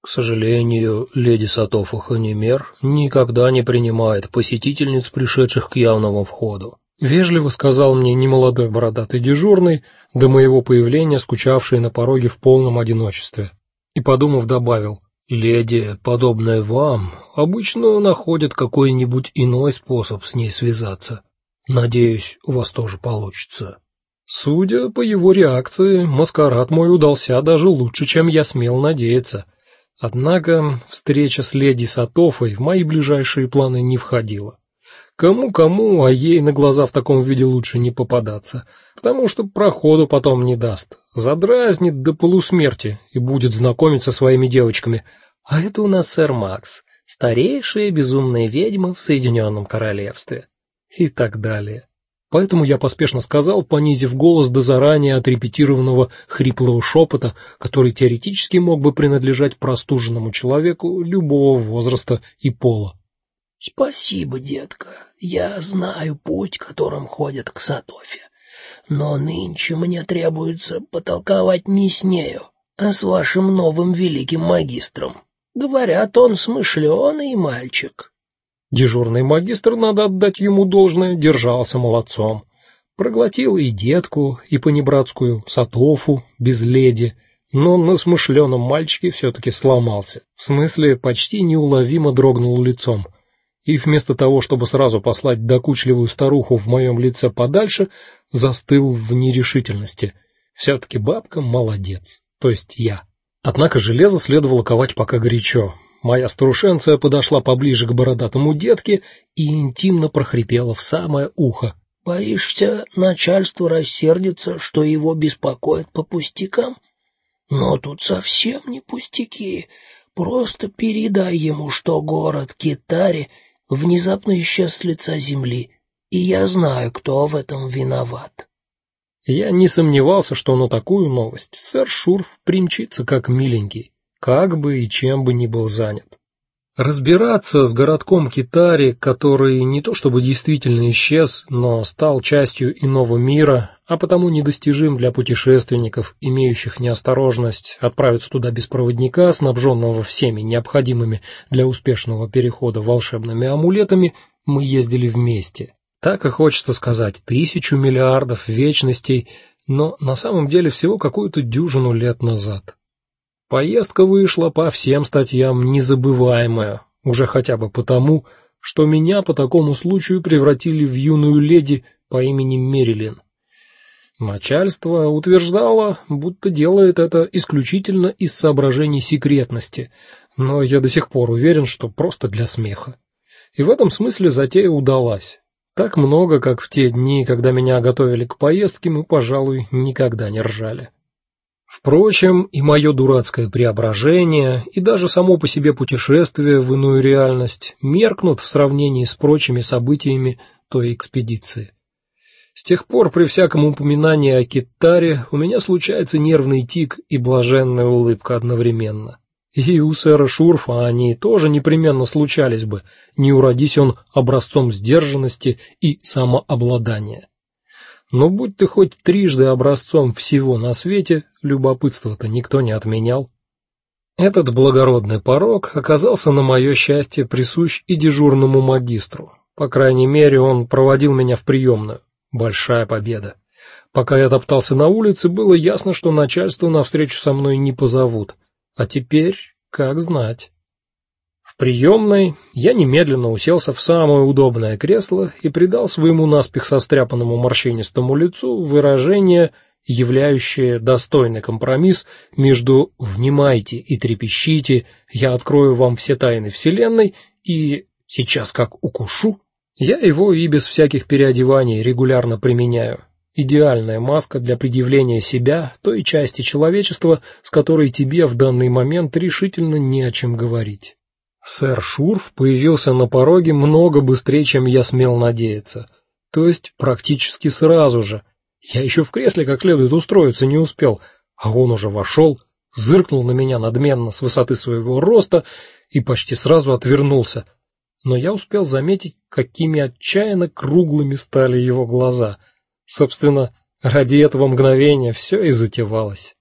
К сожалению, леди Сатофа Ханимер никогда не принимает посетительниц, пришедших к явному входу. Вежливо сказал мне немолодой бородатый дежурный, до моего появления скучавший на пороге в полном одиночестве. И подумав, добавил: "Леди, подобная вам, обычно находят какой-нибудь иной способ с ней связаться. Надеюсь, у вас тоже получится". Судя по его реакции, маскарад мой удался даже лучше, чем я смел надеяться. Однако встреча с леди Сатофой в мои ближайшие планы не входила. Кому-кому, а ей на глаза в таком виде лучше не попадаться, потому что проходу потом не даст. Задразнит до полусмерти и будет знакомиться со своими девочками. А это у нас сэр Макс, старейшая безумная ведьма в Соединенном королевстве. И так далее. Поэтому я поспешно сказал, понизив голос до заранее отрепетированного хриплого шепота, который теоретически мог бы принадлежать простуженному человеку любого возраста и пола. Спасибо, детка. Я знаю путь, которым ходят к Сатофе. Но нынче мне требуется потолковать не с нею, а с вашим новым великим магистром. Говорят, он смышленый мальчик. Дежурный магистр, надо отдать ему должное, держался молодцом. Проглотил и детку, и понебратскую Сатофу без леди, но на смышленом мальчике все таки сломался. В смысле, почти неуловимо дрогнул лицом. И вместо того, чтобы сразу послать докучливую старуху в моем лице подальше, застыл в нерешительности. все таки бабка молодец, то есть я. Однако железо следовало ковать пока горячо. Моя старушенция подошла поближе к бородатому детке и интимно прохрипела в самое ухо: "Боишься, начальство рассердится, что его беспокоит по пустякам? Но тут совсем не пустяки. Просто передай ему, что город Китари внезапно исчез с лица земли, и я знаю, кто в этом виноват". Я не сомневался, что на такую новость сэр Шурф примчится как миленький как бы и чем бы ни был занят. Разбираться с городком Китари, который не то чтобы действительно исчез, но стал частью иного мира, а потому недостижим для путешественников, имеющих неосторожность отправиться туда без проводника, снабженного всеми необходимыми для успешного перехода волшебными амулетами, мы ездили вместе. Так и хочется сказать тысячу миллиардов вечностей, но на самом деле всего какую-то дюжину лет назад. Поездка вышла по всем статьям незабываемая, уже хотя бы потому, что меня по такому случаю превратили в юную леди по имени Мерилин. Начальство утверждало, будто делает это исключительно из соображений секретности, но я до сих пор уверен, что просто для смеха. И в этом смысле затея удалась. Так много, как в те дни, когда меня готовили к поездке, мы, пожалуй, никогда не ржали. Впрочем, и мое дурацкое преображение, и даже само по себе путешествие в иную реальность меркнут в сравнении с прочими событиями той экспедиции. С тех пор при всяком упоминании о Китаре у меня случается нервный тик и блаженная улыбка одновременно. И у сэра Шурфа они тоже непременно случались бы, не уродись он образцом сдержанности и самообладания. Но будь ты хоть трижды образцом всего на свете, любопытство-то никто не отменял. Этот благородный порок оказался на мое счастье присущ и дежурному магистру. По крайней мере, он проводил меня в приемную. Большая победа. Пока я топтался на улице, было ясно, что начальство на встречу со мной не позовут. А теперь, как знать приемной я немедленно уселся в самое удобное кресло и придал своему наспех состряпанному морщинистому лицу выражение, являющее достойный компромисс между внимайте и трепещите, я открою вам все тайны вселенной и сейчас как укушу. Я его и без всяких переодеваний регулярно применяю. Идеальная маска для предъявления себя той части человечества, с которой тебе в данный момент решительно не о чем говорить. Сэр Шурф появился на пороге много быстрее, чем я смел надеяться. То есть практически сразу же. Я еще в кресле как следует устроиться не успел, а он уже вошел, зыркнул на меня надменно с высоты своего роста и почти сразу отвернулся. Но я успел заметить, какими отчаянно круглыми стали его глаза. Собственно, ради этого мгновения все и затевалось.